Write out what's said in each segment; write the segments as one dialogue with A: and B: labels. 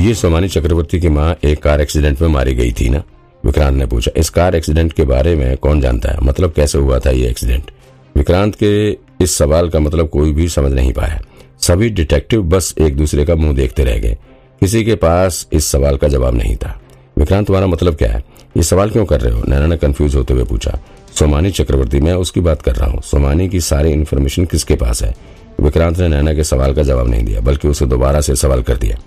A: ये सोमानी चक्रवर्ती की माँ एक कार एक्सीडेंट में मारी गई थी ना? विक्रांत ने पूछा, इस कार एक्सीडेंट के बारे में कौन जानता है? मतलब कैसे हुआ था ये एक्सीडेंट? विक्रांत के इस सवाल का मतलब कोई भी समझ नहीं पाया। सभी डिटेक्टिव बस एक दूसरे का मुँह देखते रह गए। किसी के पास इस सवाल का जवाब नहीं था। विक्रांत, तुम्हारा मतलब क्या है? ये सवाल क्यों कर रहे हो? नैना ने कंफ्यूज होते हुए पूछा। सोमानी चक्रवर्ती, मैं उसकी बात कर रहा हूँ। सोमानी की सारी इन्फॉर्मेशन किसके पास है? विक्रांत ने नैना के सवाल का जवाब नहीं दिया, बल्कि उसे दोबारा से सवाल कर दिया।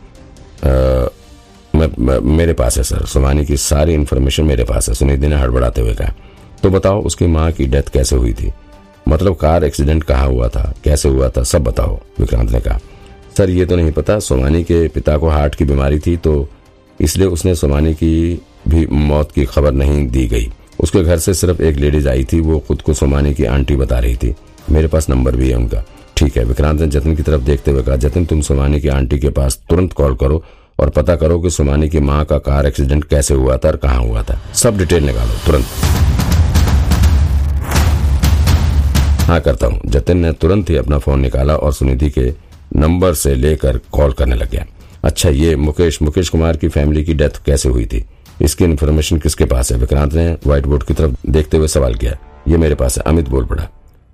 A: मैं, मेरे पास है सर। सोमानी की सारी इन्फॉर्मेशन मेरे पास है। सुनिधि ने हड़बड़ाते हुए कहा तो बताओ उसकी माँ की डेथ कैसे हुई थी? मतलब कार एक्सीडेंट कहाँ हुआ था? कैसे हुआ था? सब बताओ। विक्रांत ने कहा सर ये तो नहीं पता सोमानी के पिता को हार्ट की बीमारी थी तो इसलिए उसने सोमानी की भी मौत की खबर नहीं दी गई। उसके घर से सिर्फ़ एक लेडीज़ आई थी वो खुद को सोमानी की आंटी बता रही थी। मेरे पास नंबर भी है उनका। ठीक है विक्रांत ने जतिन की तरफ़ देखते हुए कहा जतिन तुम सोमानी की आंटी के पास तुरंत कॉल करो और पता करो कि सुमानी की माँ का कार एक्सीडेंट कैसे हुआ था और कहाँ हुआ था। सब डिटेल निकालो, तुरंत। हाँ करता हूँ। जतिन ने तुरंत ही अपना फ़ोन निकाला और सुनिधि के नंबर से लेकर कॉल करने लग गया। अच्छा ये मुकेश मुकेश कुमार की फैमिली की डेथ कैसे हुई थी? इसकी इन्फॉर्मेशन किसके पास है? विक्रांत ने व्हाइट बोर्ड की तरफ़ देखते हुए सवाल किया। ये मेरे पास है, अमित बोल पड़ा।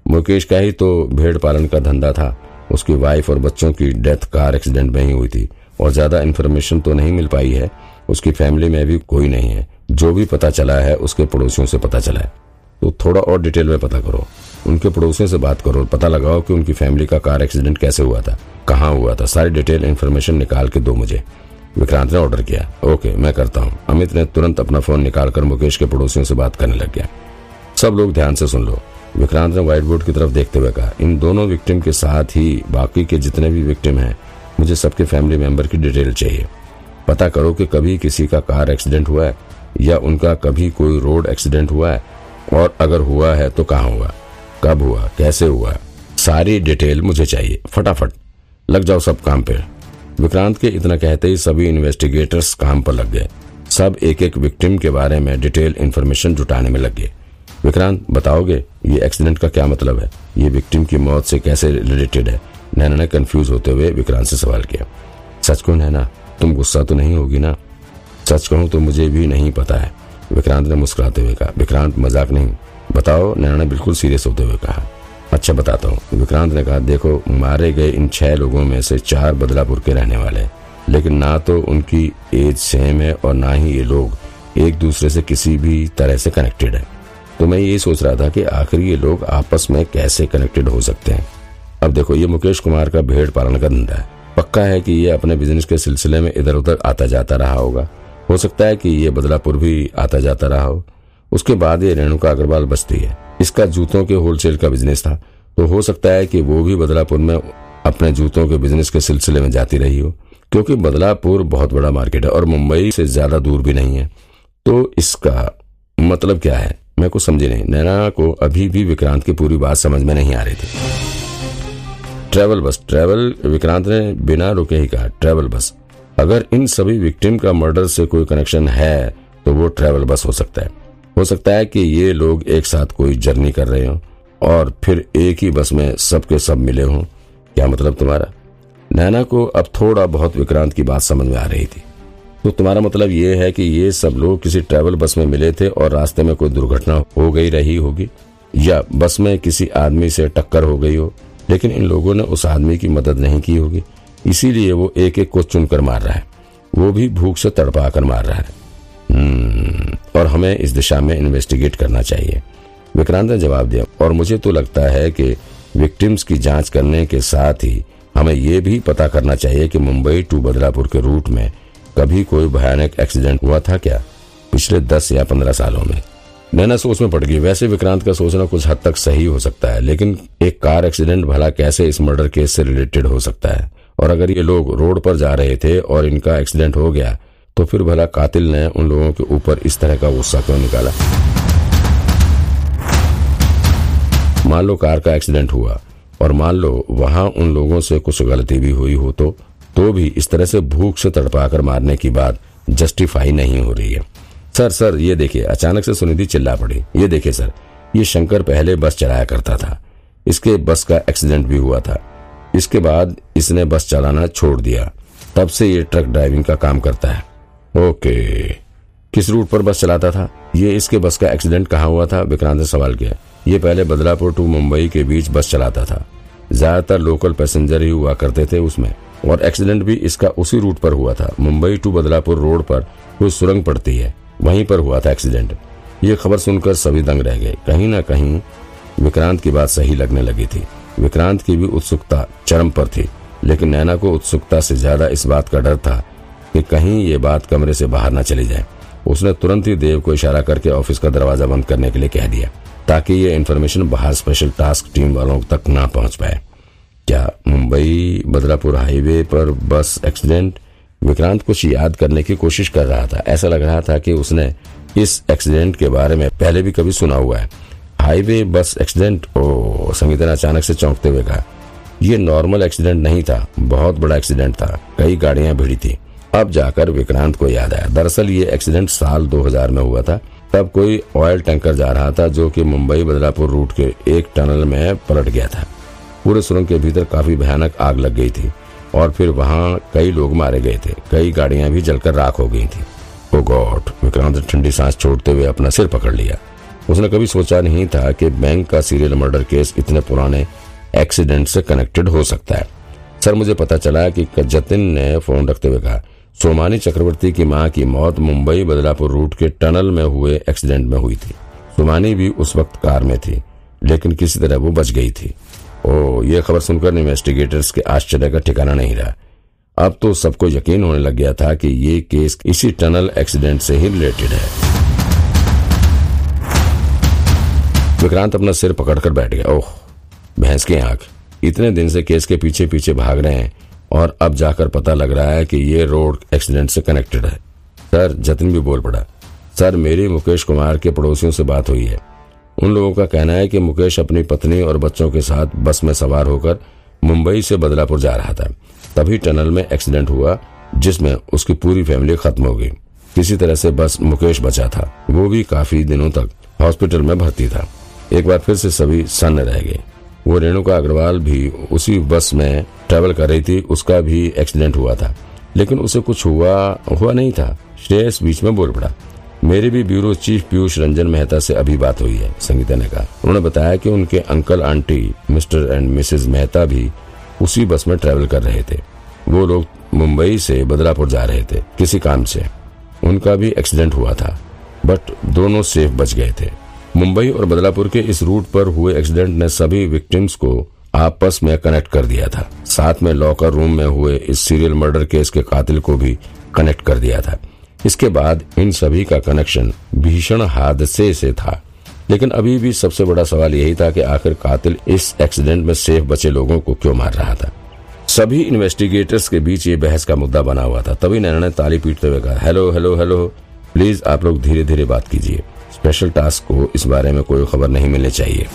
A: मुकेश का ही तो भेड़ पालन का धंधा था। उसकी वाइफ और बच्चों की डेथ कार एक्सीडेंट में ही हुई थी। और ज़्यादा इन्फॉर्मेशन तो नहीं मिल पाई है। उसकी फैमिली में भी कोई नहीं है। जो भी पता चला है, उसके पड़ोसियों से पता चला है। तो थोड़ा और डिटेल में पता करो। उनके पड़ोसियों से बात करो पता लगाओ कि उनकी फैमिली का कार एक्सीडेंट कैसे हुआ था, कहाँ हुआ था। सारी डिटेल इन्फॉर्मेशन निकाल के दो मुझे। विक्रांत ने ऑर्डर किया। ओके मैं करता हूँ। अमित ने तुरंत अपना फ़ोन निकालकर मुकेश के पड़ोसियों से बात करने लग गया। सब लोग ध्यान से सुन लो। विक्रांत ने व्हाइट बोर्ड की तरफ़ देखते हुए कहा, इन दोनों विक्टिम के साथ ही बाकी के जितने भी विक्टिम हैं मुझे सबके फैमिली मेंबर की डिटेल चाहिए। पता करो कि कभी किसी का कार एक्सीडेंट हुआ है, या उनका कभी कोई रोड एक्सीडेंट हुआ है, और अगर हुआ है तो कहाँ हुआ? कब हुआ? कैसे हुआ? सारी डिटेल मुझे चाहिए। फटाफट। लग जाओ सब काम पे। विक्रांत के इतना कहते ही सभी इन्वेस्टिगेटर्स काम पर लग गए। सब एक एक विक्टिम के बारे में डिटेल इन्फॉर्मेशन जुटाने में लग गए। विक्रांत, बताओगे, ये एक्सीडेंट का क्या मतलब है? ये विक्टिम की मौत से कैसे रिलेटेड है? नैना ने कंफ्यूज होते हुए विक्रांत से सवाल किया, सच कौन है ना तुम गुस्सा तो नहीं होगी ना? सच कहूँ तो मुझे भी नहीं पता है, विक्रांत ने मुस्कुराते हुए कहा। विक्रांत, मज़ाक नहीं, बताओ, नैना ने बिल्कुल सीरियस होते हुए कहा। अच्छा बताता हूँ, विक्रांत ने कहा। देखो, मारे गए इन छह लोगों में से चार बदलापुर के रहने वाले लेकिन ना तो उनकी एज सेम है और ना ही ये लोग एक दूसरे से किसी भी तरह से कनेक्टेड है। तो मैं ये सोच रहा था कि आखिर ये लोग आपस में कैसे कनेक्टेड हो सकते हैं। अब देखो, ये मुकेश कुमार का भेड़ पालन का धंधा है। पक्का है कि ये अपने बिज़नेस के सिलसिले में इधर उधर आता जाता रहा होगा? हो सकता है कि ये बदलापुर भी आता जाता रहा हो। उसके बाद ये रेणुका अग्रवाल बचती है। इसका जूतों के होलसेल का बिज़नेस था। तो हो सकता है कि वो भी बदलापुर में अपने जूतों के बिज़नेस के सिलसिले में जाती रही हो। क्योंकि बदलापुर बहुत बड़ा मार्केट है और मुंबई से ज़्यादा दूर भी नहीं है। तो इसका मतलब क्या है? मैं कुछ समझी नहीं। नैना को अभी भी विक्रांत की पूरी बात समझ में नहीं आ रही थी। ट्रेवल बस, ट्रेवल विक्रांत ने बिना रुके ही कहा, ट्रेवल बस। अगर इन सभी विक्टिम का मर्डर से कोई कनेक्शन है तो वो ट्रेवल बस हो सकता है। हो सकता है कि ये लोग एक साथ कोई जर्नी कर रहे हो और फिर एक ही बस में सबके सब मिले हों। क्या मतलब तुम्हारा? नैना को अब थोड़ा बहुत विक्रांत की बात समझ में आ रही थी। तो तुम्हारा मतलब ये है कि ये सब लोग किसी ट्रेवल बस में मिले थे और रास्ते में कोई दुर्घटना हो गई रही होगी? या बस में किसी आदमी से टक्कर हो गई हो? लेकिन इन लोगों ने उस आदमी की मदद नहीं की होगी। इसीलिए वो एक एक को चुनकर मार रहा है। वो भी भूख से तड़पा कर मार रहा है। और हमें इस दिशा में इन्वेस्टिगेट करना चाहिए। विक्रांत ने जवाब दिया, और मुझे तो लगता है कि विक्टिम्स की जाँच करने के साथ ही हमें ये भी पता करना चाहिए कि मुंबई टू बदलापुर के रूट में कभी कोई भयानक एक्सीडेंट हुआ था क्या पिछले दस या पंद्रह सालों में? नैना सोच में पड़ गई। वैसे विक्रांत का सोचना कुछ हद तक सही हो सकता है, लेकिन एक कार एक्सीडेंट भला कैसे इस मर्डर केस से रिलेटेड हो सकता है? और अगर ये लोग रोड पर जा रहे थे और इनका एक्सीडेंट हो गया तो फिर भला कातिल ने उन लोगों के ऊपर इस तरह का गुस्सा क्यों निकाला? मान लो कार का एक्सीडेंट हुआ, और मान लो वहाँ उन लोगों से कुछ गलती भी हुई हो तो तो भी इस तरह से भूख से तड़पाकर मारने की बात जस्टिफाई नहीं हो रही है। सर सर, ये देखिए, अचानक से सुनिधि चिल्ला पड़ी। ये देखिए, सर, ये शंकर पहले बस चलाया करता था। इसके बस का एक्सीडेंट भी हुआ था। इसके बाद इसने बस चलाना छोड़ दिया। तब से ये ट्रक ड्राइविंग का काम करता है। ओके। किस रूट पर बस चलाता था? ये इसके बस का एक्सीडेंट कहाँ हुआ था? विक्रांत ने सवाल किया। ये पहले बदलापुर टू मुंबई के बीच बस चलाता था। ज़्यादातर लोकल पैसेंजर ही हुआ करते थे उसमें। और एक्सीडेंट भी इसका उसी रूट पर हुआ था। मुंबई टू बदलापुर रोड पर कोई सुरंग पड़ती है। वहीं पर हुआ था एक्सीडेंट। ये खबर सुनकर सभी दंग रह गए। कहीं ना कहीं विक्रांत की बात सही लगने लगी थी। विक्रांत की भी उत्सुकता चरम पर थी, लेकिन नैना को उत्सुकता से ज़्यादा इस बात का डर था कि कहीं ये बात कमरे से बाहर न चली जाए। उसने तुरंत ही देव को इशारा करके ऑफ़िस का दरवाज़ा बंद करने के लिए कह दिया, ताकि ये इन्फॉर्मेशन बाहर स्पेशल टास्क टीम वालों तक ना पहुँच पाए। क्या मुंबई बदलापुर हाईवे पर बस एक्सीडेंट विक्रांत कुछ याद करने की कोशिश कर रहा था। ऐसा लग रहा था कि उसने इस एक्सीडेंट के बारे में पहले भी कभी सुना हुआ है। हाईवे बस एक्सीडेंट, ओ, संगीता ने अचानक से चौंकते हुए कहा, ये नॉर्मल एक्सीडेंट नहीं था, बहुत बड़ा एक्सीडेंट था, कई गाड़ियाँ भिड़ी थी। अब जाकर विक्रांत को याद आया। दरअसल ये एक्सीडेंट साल 2000 में हुआ था। तब कोई ऑयल टैंकर जा रहा था जो कि मुंबई बदलापुर रूट के एक टनल में पलट गया था। पूरे सुरंग के भीतर काफ़ी भयानक आग लग गई थी। और फिर वहाँ कई लोग मारे गए थे। कई गाड़ियाँ भी जलकर राख हो गई थी। ओ गॉड विक्रांत ठंडी सांस छोड़ते हुए अपना सिर पकड़ लिया। उसने कभी सोचा नहीं था कि बैंक का सीरियल मर्डर केस इतने पुराने एक्सीडेंट से कनेक्टेड हो सकता है। सर, मुझे पता चला कि जतिन ने फ़ोन रखते हुए कहा, सोमानी चक्रवर्ती की माँ की मौत मुंबई बदलापुर रूट के टनल में हुए एक्सीडेंट में हुई थी। सोमानी भी उस वक्त कार में थी, लेकिन किसी तरह वो बच गई थी। ओ ये खबर सुनकर इन्वेस्टिगेटर्स के आश्चर्य का ठिकाना नहीं रहा। अब तो सबको यकीन होने लग गया था कि ये केस इसी टनल एक्सीडेंट से ही रिलेटेड है। विक्रांत अपना सिर पकड़कर बैठ गया। ओह, भैंस की आँख। इतने दिन से केस के पीछे पीछे भाग रहे हैं और अब जाकर पता लग रहा है कि ये रोड एक्सीडेंट से कनेक्टेड है। सर, जतिन भी बोल पड़ा। सर, मेरी मुकेश कुमार के पड़ोसियों से बात हुई है। उन लोगों का कहना है कि मुकेश अपनी पत्नी और बच्चों के साथ बस में सवार होकर मुंबई से बदलापुर जा रहा था। तभी टनल में एक्सीडेंट हुआ, जिसमें उसकी पूरी फैमिली खत्म हो गई। किसी तरह से बस मुकेश बचा था। वो भी काफ़ी दिनों तक हॉस्पिटल में भर्ती था। एक बार फिर से सभी सन्न रह गए। वो रेणुका अग्रवाल भी उसी बस में ट्रेवल कर रही थी, उसका भी एक्सीडेंट हुआ था। लेकिन उसे कुछ हुआ हुआ नहीं था। श्रेयस बीच में बोल पड़ा। मेरी भी ब्यूरो चीफ पीयूष रंजन मेहता से अभी बात हुई है, संगीता ने कहा। उन्होंने बताया कि उनके uncle, aunty, Mr and Mrs Mehta भी उसी बस में ट्रेवल कर रहे थे। वो लोग मुंबई से बदलापुर जा रहे थे, किसी काम से। उनका भी एक्सीडेंट हुआ था, बट दोनों सेफ़ बच गए थे। मुंबई और बदलापुर के इस रूट पर हुए एक्सीडेंट ने सभी विक्टिम्स को आपस में कनेक्ट कर दिया था। साथ में लॉकर रूम में हुए इस सीरियल मर्डर केस के कातिल को भी कनेक्ट कर दिया था। इसके बाद इन सभी का कनेक्शन भीषण हादसे से था। लेकिन अभी भी सबसे बड़ा सवाल यही था कि आखिर कातिल इस एक्सीडेंट में सेफ़ बचे लोगों को क्यों मार रहा था? सभी इन्वेस्टिगेटर्स के बीच ये बहस का मुद्दा बना हुआ था। तभी नैना ने ताली पीटते हुए कहा, हेलो हेलो हेलो प्लीज़ आप लोग धीरे धीरे बात कीजिए। स्पेशल टास्क को इस बारे में कोई खबर नहीं मिलनी चाहिए।